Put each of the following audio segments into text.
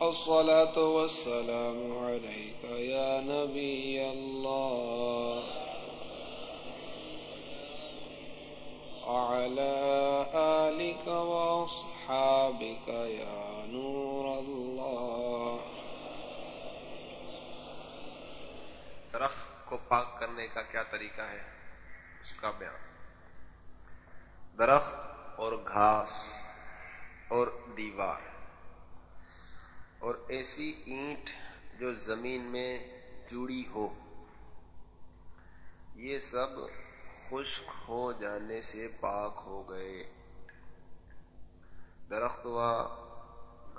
الصلاة والسلام عليك يا نبي الله. وعلى آلك وأصحابك يا نور الله. درخت کو پاک کرنے کا کیا طریقہ ہے؟ اس کا بیان۔ درخت اور گھاس اور دیوار۔ اور ایسی اینٹ جو زمین میں جڑی ہو، یہ سب خشک ہو جانے سے پاک ہو گئے۔ درخت ہوا،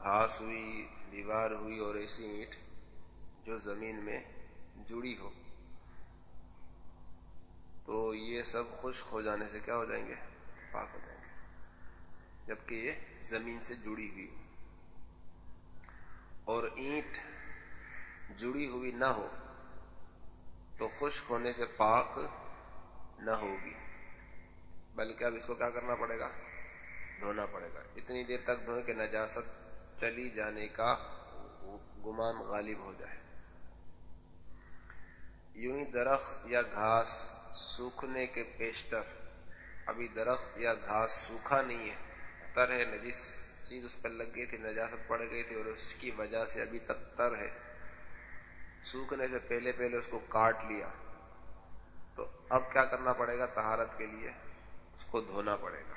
گھاس ہوئی، دیوار ہوئی اور ایسی اینٹ جو زمین میں جڑی ہو۔ تو یہ سب خشک ہو جانے سے کیا ہو جائیں گے؟ پاک ہو جائیں گے۔ جبکہ یہ زمین سے جڑی ہوئی۔ اور اینٹ جڑی ہوئی نہ ہو تو خشک ہونے سے پاک نہ ہوگی۔ بلکہ اب اس کو کیا کرنا پڑے گا؟ دھونا پڑے گا۔ اتنی دیر تک دھوئیں کہ نجاست چلی جانے کا گمان غالب ہو جائے۔ یوں ہی درخت یا گھاس سوکھنے کے پیشتر، ابھی درخت یا گھاس سوکھا نہیں ہے تر ہے نجس چیز اس پر لگ گئی تھی، نجاست پڑ گئی تھی اور اس کی وجہ سے ابھی تک تر ہے۔ سوکھنے سے پہلے پہلے اس کو کاٹ لیا۔ تو اب کیا کرنا پڑے گا؟ تہارت کے لیے اس کو دھونا پڑے گا۔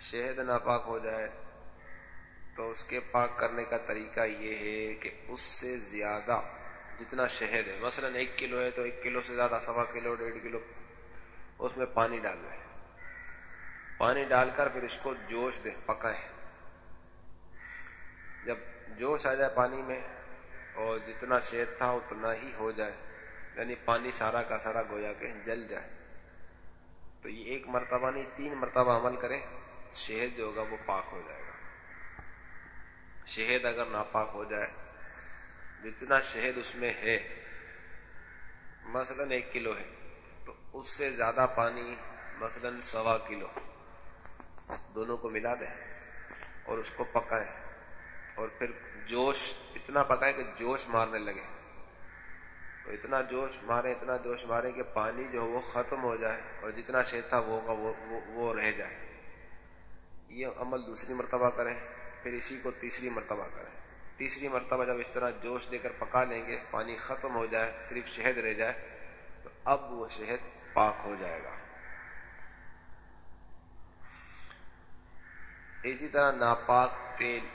شہد ناپاک ہو جائے تو اس کے پاک کرنے کا طریقہ یہ ہے کہ اس سے زیادہ جتنا شہد ہے، مثلا ایک کلو ہے تو ایک کلو سے زیادہ، سوا کلو، ڈیڑھ کلو، اس میں پانی ڈال رہے پانی ڈال کر پھر اس کو جوش دے، پکائیں۔ جب جوش آ جائے پانی میں اور جتنا شہد تھا اتنا ہی ہو جائے یعنی پانی سارا کا سارا گویا کے جل جائے۔ تو یہ ایک مرتبہ نہیں، تین مرتبہ عمل کرے شہد جو ہوگا وہ پاک ہو جائے گا۔ شہد اگر ناپاک ہو جائے، جتنا شہد اس میں ہے، مثلا ایک کلو ہے، تو اس سے زیادہ پانی مثلا سوا کلو۔ دونوں کو ملا دیں اور اس کو پکائیں اور پھر جوش اتنا پکائیں کہ جوش مارنے لگے۔ تو اتنا جوش مارے اتنا جوش مارے کہ پانی جو وہ ختم ہو جائے اور جتنا شہد تھا وہ وہ, وہ رہ جائے۔ یہ عمل دوسری مرتبہ کریں پھر اسی کو تیسری مرتبہ کریں۔ تیسری مرتبہ جب اس طرح جوش دے کر پکا لیں گے پانی ختم ہو جائے صرف شہد رہ جائے تو اب وہ شہد پاک ہو جائے گا۔ اسی طرح ناپاک تیل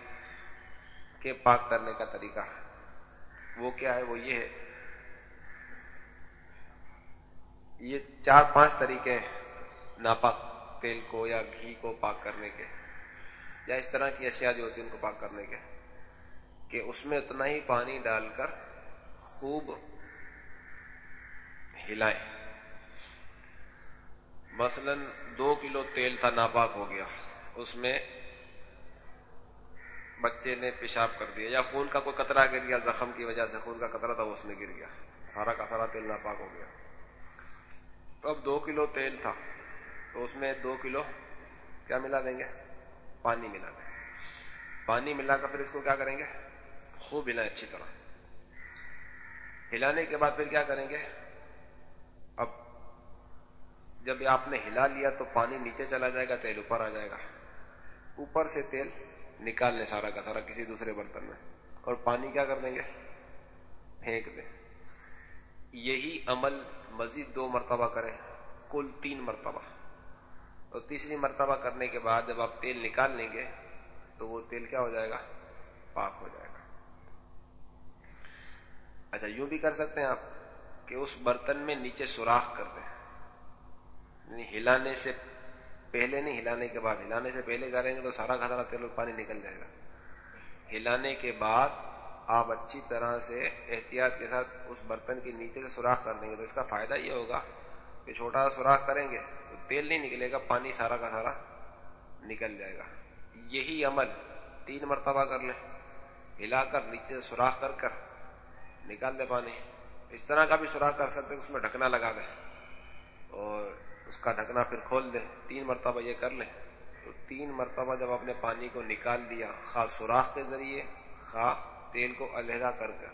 کے پاک کرنے کا طریقہ وہ کیا ہے؟ وہ یہ ہے۔ یہ چار پانچ طریقے ہیں ناپاک تیل کو یا گھی کو پاک کرنے کے، یا اس طرح کی اشیاء جو ہوتی ہیں ان کو پاک کرنے کے، کہ اس میں اتنا ہی پانی ڈال کر خوب ہلائیں۔ مثلا دو کلو تیل تھا ناپاک ہو گیا۔ اس میں بچے نے پیشاب کر دیا یا خون کا کوئی قطرہ گر گیا، زخم کی وجہ سے خون کا قطرہ تھا اس میں گر گیا۔ سارا کا سارا تیل ناپاک ہو گیا۔ تو اب دو کلو تیل تھا۔ تو اس میں دو کلو کیا ملا دیں گے؟ پانی ملا دیں پانی ملا کر پھر اس کو کیا کریں گے؟ خوب ہلائیں اچھی طرح۔ ہلانے کے بعد پھر کیا کریں گے؟ اب جب آپ نے ہلا لیا تو پانی نیچے چلا جائے گا، تیل اوپر آ جائے گا۔ اوپر سے تیل نکال لیں سارا کا سارا، کسی دوسرے برتن میں اور پانی کیا کر دیں گے؟ پھینک دیں۔ یہی عمل مزید دو مرتبہ کریں، کل تین مرتبہ۔ اور تیسری مرتبہ کرنے کے بعد جب آپ تیل نکال لیں گے، تو وہ تیل کیا ہو جائے گا؟ پاک ہو جائے گا۔ اچھا یوں بھی کر سکتے ہیں آپ کہ اس برتن میں نیچے سوراخ کر دیں۔ یعنی ہلانے سے پہلے نہیں، ہلانے کے بعد۔ ہلانے سے پہلے کریں گے تو سارا کا تیل اور پانی نکل جائے گا۔ ہلانے کے بعد آپ اچھی طرح سے احتیاط کے ساتھ اس برتن کے نیچے سے سوراخ کر دیں گے۔ تو اس کا فائدہ یہ ہوگا کہ چھوٹا سا سوراخ کریں گے تو تیل نہیں نکلے گا، پانی سارا کا سارا نکل جائے گا۔ یہی عمل تین مرتبہ کر لیں۔ ہلا کر، نیچے سے سوراخ کر کر نکال دیں پانی۔ اس طرح کا بھی سوراخ کر سکتے اس میں ڈھکنا لگا دیں۔ اور اس کا ڈھکنا پھر کھول دیں، تین مرتبہ یہ کر لیں۔ تو تین مرتبہ جب آپ نے پانی کو نکال دیا خواہ سوراخ کے ذریعے خواہ تیل کو علیحدہ کر کر،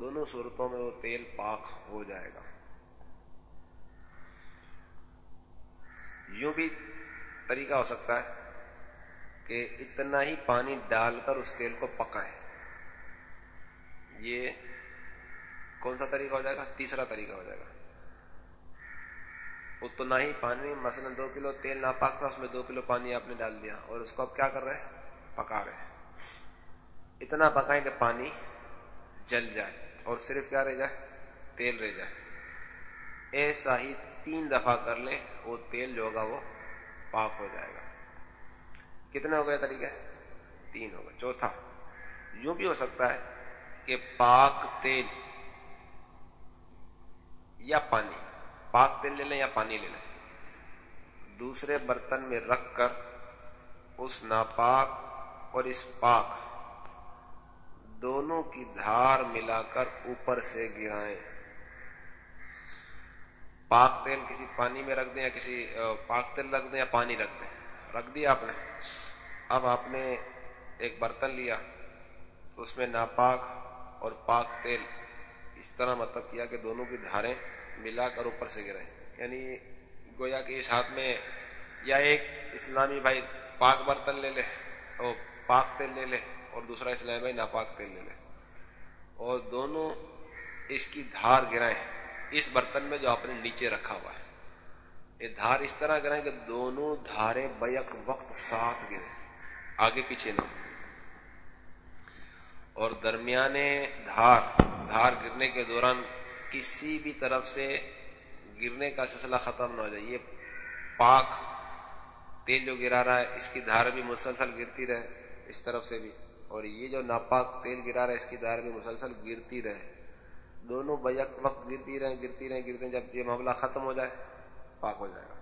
دونوں صورتوں میں وہ تیل پاک ہو جائے گا۔ یوں بھی طریقہ ہو سکتا ہے کہ اتنا ہی پانی ڈال کر اس تیل کو پکائیں۔ یہ کون سا طریقہ ہو جائے گا؟ تیسرا طریقہ ہو جائے گا۔ اتنا ہی پانی، مثلا دو کلو تیل ناپاک تھا، اس میں دو کلو پانی آپ نے ڈال دیا۔ اور اس کو اب کیا کر رہے ہیں؟ پکا رہے ہیں۔ اتنا پکائیں کہ پانی جل جائے اور صرف کیا رہ جائے؟ تیل رہ جائے۔ ایسا ہی تین دفعہ کر لیں، وہ تیل جو ہوگا وہ پاک ہو جائے گا۔ کتنے ہو گئے طریقے؟ تین ہو گئے۔ چوتھا، یوں بھی ہو سکتا ہے کہ پاک تیل یا پانی پاک تیل لے لیں یا پانی لے لیں۔ دوسرے برتن میں رکھ کر اس ناپاک اور اس پاک دونوں کی دھار ملا کر اوپر سے گرائیں۔ پاک تیل کسی پانی میں رکھ دیں یا کسی پاک تیل رکھ دیں یا پانی رکھ دیں۔ رکھ دیا آپ نے۔ اب آپ نے ایک برتن لیا، اس میں ناپاک اور پاک تیل اس طرح مطلب کیا کہ دونوں کی دھاریں ملا کر اوپر سے گرائیں یعنی گویا کہ اس ہاتھ میں یا ایک اسلامی بھائی پاک برتن لے لے، اور پاک تیل لے لے، اور دوسرا اسلامی بھائی ناپاک تیل لے لے۔ اور دونوں اس کی دھار گرائیں۔ اس برتن میں جو آپ نے نیچے رکھا ہوا ہے، یہ دھار اس طرح گرائیں کہ دونوں دھاریں بیک وقت ساتھ گریں آگے پیچھے نہ اور درمیانے دھار دھار گرنے کے دوران کسی بھی طرف سے گرنے کا سلسلہ ختم نہ ہو جائے۔ یہ پاک تیل جو گرا رہا ہے، اس کی دھار بھی مسلسل گرتی رہے اس طرف سے بھی۔ اور یہ جو ناپاک تیل گرا رہا ہے، اس کی دھار بھی مسلسل گرتی رہے۔ دونوں بیک وقت گرتی رہے گرتی رہے گرتے جب یہ معاملہ ختم ہو جائے، پاک ہو جائے گا۔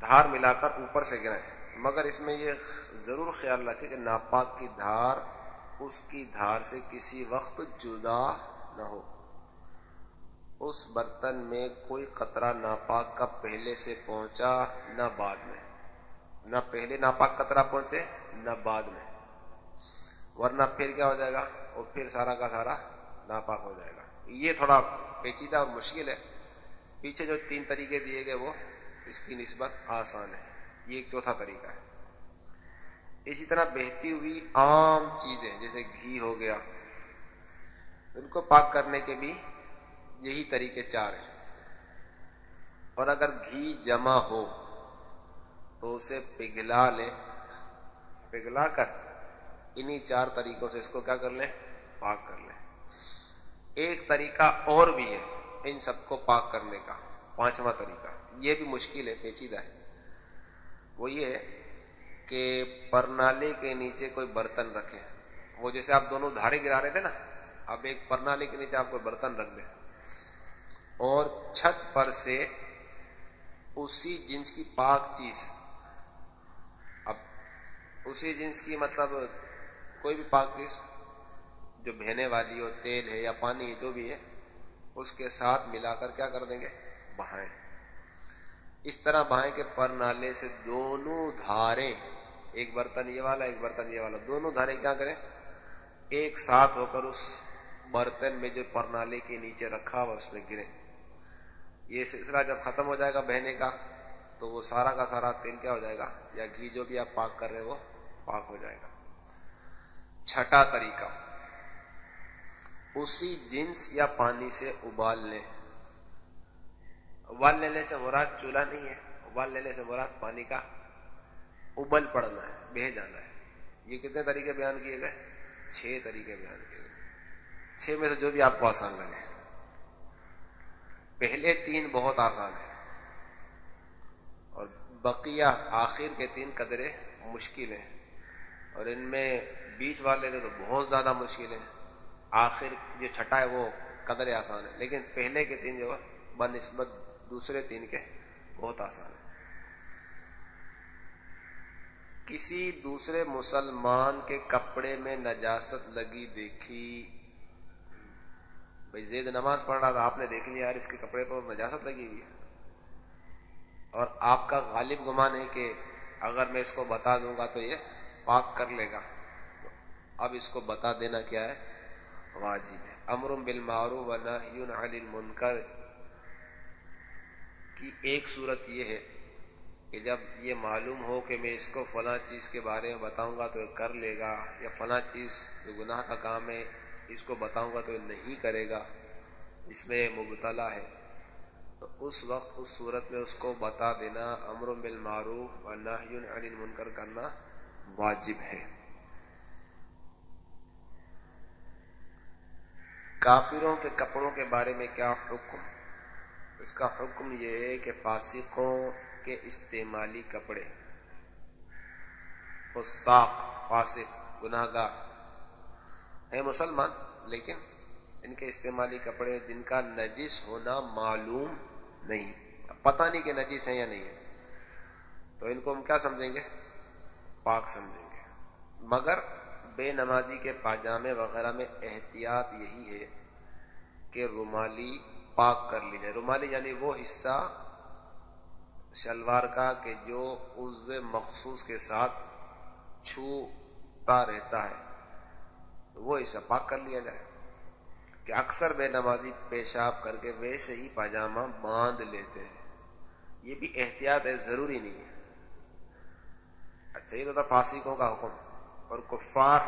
دھار ملا کر اوپر سے گرائیں۔ مگر اس میں یہ ضرور خیال رکھے کہ ناپاک کی دھار اس کی دھار سے کسی وقت جدا نہ ہو۔ اس برتن میں کوئی قطرہ ناپاک کا پہلے سے پہنچا نہ بعد میں۔ نہ پہلے ناپاک قطرہ پہنچے، نہ بعد میں۔ ورنہ پھر کیا ہو جائے گا؟ اور پھر سارا کا سارا ناپاک ہو جائے گا۔ یہ تھوڑا پیچیدہ اور مشکل ہے۔ پیچھے جو تین طریقے دیے گئے وہ اس کی نسبت آسان ہے۔ یہ ایک چوتھا طریقہ ہے۔ اسی طرح بہتی ہوئی عام چیزیں، جیسے گھی ہو گیا۔ ان کو پاک کرنے کے بھی یہی طریقے چار ہیں۔ اور اگر گھی جمع ہو تو اسے پگھلا لے پگھلا کر انہی چار طریقوں سے اس کو کیا کر لیں؟ پاک کر لیں۔ ایک طریقہ اور بھی ہے ان سب کو پاک کرنے کا، پانچواں طریقہ۔ یہ بھی مشکل ہے، پیچیدہ ہے۔ وہ یہ ہے کہ پرنالے کے نیچے کوئی برتن رکھے۔ وہ جیسے آپ دونوں دھارے گرا رہے تھے نا، اب ایک پرنالے کے نیچے آپ کوئی برتن رکھ دیں۔ اور چھت پر سے اسی جنس کی پاک چیز۔ اب اسی جنس کی مطلب کوئی بھی پاک چیز جو بہنے والی ہو، تیل ہے یا پانی جو بھی ہے، اس کے ساتھ ملا کر کیا کر دیں گے؟ بہائیں۔ اس طرح بہائیں کہ پر نالے سے دونوں دھاریں ایک برتن یہ والا، ایک برتن یہ والا، دونوں دھاریں کیا کریں؟ ایک ساتھ ہو کر اس برتن میں جو پرنالے کے نیچے رکھا ہوا اس میں گرے۔ یہ سلسلہ جب ختم ہو جائے گا بہنے کا، تو وہ سارا کا سارا تیل کیا ہو جائے گا؟ یا گھی جو بھی آپ پاک کر رہے وہ پاک ہو جائے گا۔ چھٹا طریقہ، اسی جنس یا پانی سے ابال لیں ابال لینے سے مراد چولہا نہیں ہے، ابال لینے سے مراد پانی کا ابل پڑنا ہے بہ جانا ہے۔ یہ کتنے طریقے بیان کیے گئے؟ چھ طریقے بیان کیے گئے۔ چھ میں سے جو بھی آپ کو آسان لگے۔ پہلے تین بہت آسان ہیں۔ اور بقیہ آخر کے تین قدرے مشکل ہیں۔ اور ان میں بیچ والے تو بہت زیادہ مشکل ہیں۔ آخر جو چھٹا ہے وہ قدر آسان ہے لیکن پہلے کے تین جو ہے بہ نسبت دوسرے تین کے بہت آسان ہے کسی دوسرے مسلمان کے کپڑے میں نجاست لگی دیکھی۔ بھائی زید نماز پڑھ رہا تھا، آپ نے دیکھ لیا یار، اس کے کپڑے پر نجاست لگی ہوئی ہے۔ اور آپ کا غالب گمان ہے کہ اگر میں اس کو بتا دوں گا تو یہ پاک کر لے گا۔ اب اس کو بتا دینا کیا ہے؟ واجب ہے۔ امر بالمعروف و نہی عن المنکر۔ ایک صورت یہ ہے کہ جب یہ معلوم ہو کہ میں اس کو فلاں چیز کے بارے میں بتاؤں گا تو یہ کر لے گا، یا فلاں چیز جو گناہ کا کام ہے اس کو بتاؤں گا تو یہ نہیں کرے گا، اس میں مبتلا ہے۔ تو اس وقت، اس صورت میں اس کو بتا دینا، امر بالمعروف و نہی عن المنکر کرنا واجب ہے۔ کافروں کے کپڑوں کے بارے میں کیا حکم؟ اس کا حکم یہ ہے کہ فاسقوں کے استعمالی کپڑے فاسق گناہ گاہ ہے مسلمان، لیکن ان کے استعمالی کپڑے جن کا نجس ہونا معلوم نہیں پتہ نہیں کہ نجس ہیں یا نہیں ہے تو ان کو ہم کیا سمجھیں گے؟ پاک سمجھیں گے۔ مگر بے نمازی کے پاجامے وغیرہ میں احتیاط یہی ہے کہ رومالی پاک کر لی جائے۔ رومالی یعنی وہ حصہ شلوار کا کہ جو عزو مخصوص کے ساتھ چھوتا رہتا ہے، وہ حصہ پاک کر لیا جائے۔ کہ اکثر بے نمازی پیشاب کر کے ویسے ہی پاجامہ باندھ لیتے ہیں۔ یہ بھی احتیاط ہے، ضروری نہیں ہے۔ اچھا یہ تو تھا فاسقوں کا حکم۔ اور کفار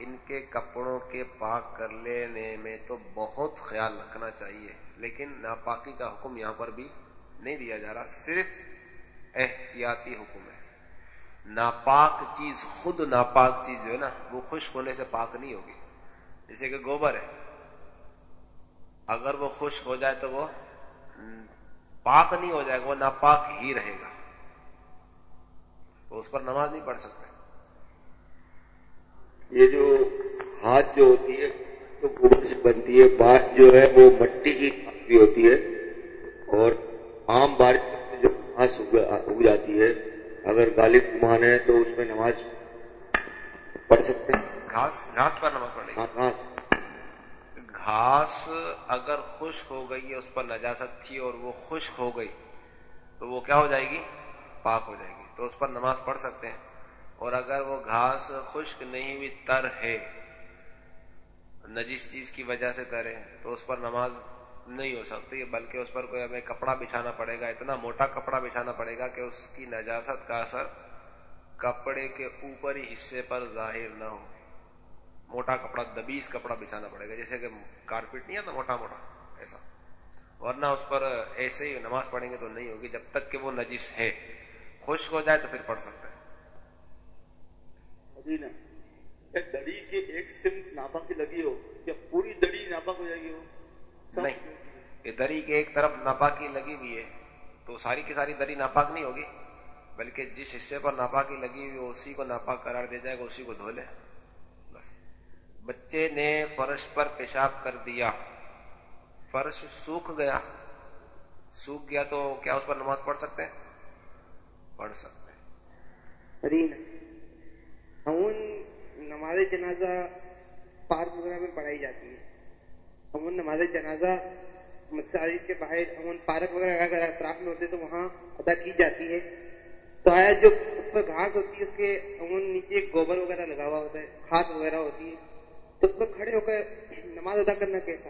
ان کے کپڑوں کے پاک کر لینے میں تو بہت خیال رکھنا چاہیے، لیکن ناپاکی کا حکم یہاں پر بھی نہیں دیا جا رہا، صرف احتیاطی حکم ہے۔ ناپاک چیز، خود ناپاک چیز جو ہے نا، وہ خشک ہونے سے پاک نہیں ہوگی۔ جیسے کہ گوبر ہے۔ اگر وہ خشک ہو جائے تو وہ پاک نہیں ہو جائے گا، وہ ناپاک ہی رہے گا۔ تو اس پر نماز نہیں پڑھ سکتے۔ یہ جو ہاتھ جو ہوتی ہے تو گوبر سے بنتی ہے بات جو ہے وہ مٹی کی ہوتی ہے اور عام بارش میں جو گھاس اگ جاتی ہے۔ اگر غالب مان ہے تو اس میں نماز پڑھ سکتے ہیں۔ گھاس گھاس پر نماز پڑھے ہاں گھاس۔ گھاس اگر خشک ہو گئی اس پر نجاست تھی اور وہ خشک ہو گئی تو وہ کیا ہو جائے گی؟ پاک ہو جائے گی۔ تو اس پر نماز پڑھ سکتے ہیں۔ اور اگر وہ گھاس خشک نہیں ہوئی، تر ہے، نجیس چیز کی وجہ سے تر ہے، تو اس پر نماز نہیں ہو سکتی، بلکہ اس پر کوئی ہمیں کپڑا بچھانا پڑے گا، اتنا موٹا کپڑا بچھانا پڑے گا کہ اس کی نجاست کا اثر کپڑے کے اوپری حصے پر ظاہر نہ ہو۔ موٹا کپڑا، دبیس کپڑا بچھانا پڑے گا، جیسے کہ کارپیٹ نہیں آتا، موٹا موٹا، ایسا۔ ورنہ اس پر ایسے ہی نماز پڑھیں گے تو نہیں ہوگی، جب تک کہ وہ نجیس ہے۔ خشک ہو جائے تو پھر پڑھ سکتے ہیں۔ دڑی کے ایک سم ناپا کی لگی ہو یا پوری دڑی ناپا ہو جائے گی وہ؟ نہیں یہ دری کے ایک طرف ناپاکی لگی ہوئی ہے تو ساری کی ساری دری ناپاک نہیں ہوگی بلکہ جس حصے پر ناپاکی لگی ہوئی اسی کو ناپاک قرار دے جائے گا اسی کو دھو لے بچے نے فرش پر پیشاب کر دیا۔ فرش سوکھ گیا۔ سوکھ گیا تو کیا اس پر نماز پڑھ سکتے ہیں؟ پڑھ سکتے ہیں۔ نماز جنازہ پارک وغیرہ میں پڑھائی جاتی ہے۔ امن نماز جنازہ مساجد کے باہر امن پارک وغیرہ اگر اطراف میں ہوتے تو وہاں ادا کی جاتی ہے۔ تو آیا جو اس پر گھاس ہوتی ہے، اس کے امن نیچے گوبر وغیرہ لگا ہوا ہوتا ہے کھاد وغیرہ ہوتی ہے۔ تو اس پر کھڑے ہو کر نماز ادا کرنا کیسا؟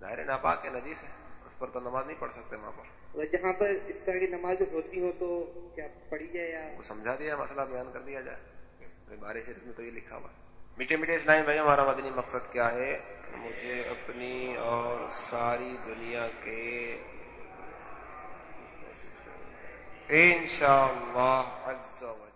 ظاہر ناپاک نجیس ہے۔ پر تو نماز نہیں پڑھ سکتے وہاں پر۔ جہاں پر اس طرح کی نماز ہوتی ہو تو کیا پڑھی جائے یا وہ سمجھا دیا مسئلہ بیان کر دیا جائے۔ بارش شریف میں تو یہ لکھا ہوا میٹھے میٹھے اسلام بھائی ہمارا مدنی مقصد کیا ہے؟ مجھے اپنی اور ساری دنیا کے انشاءاللہ عز و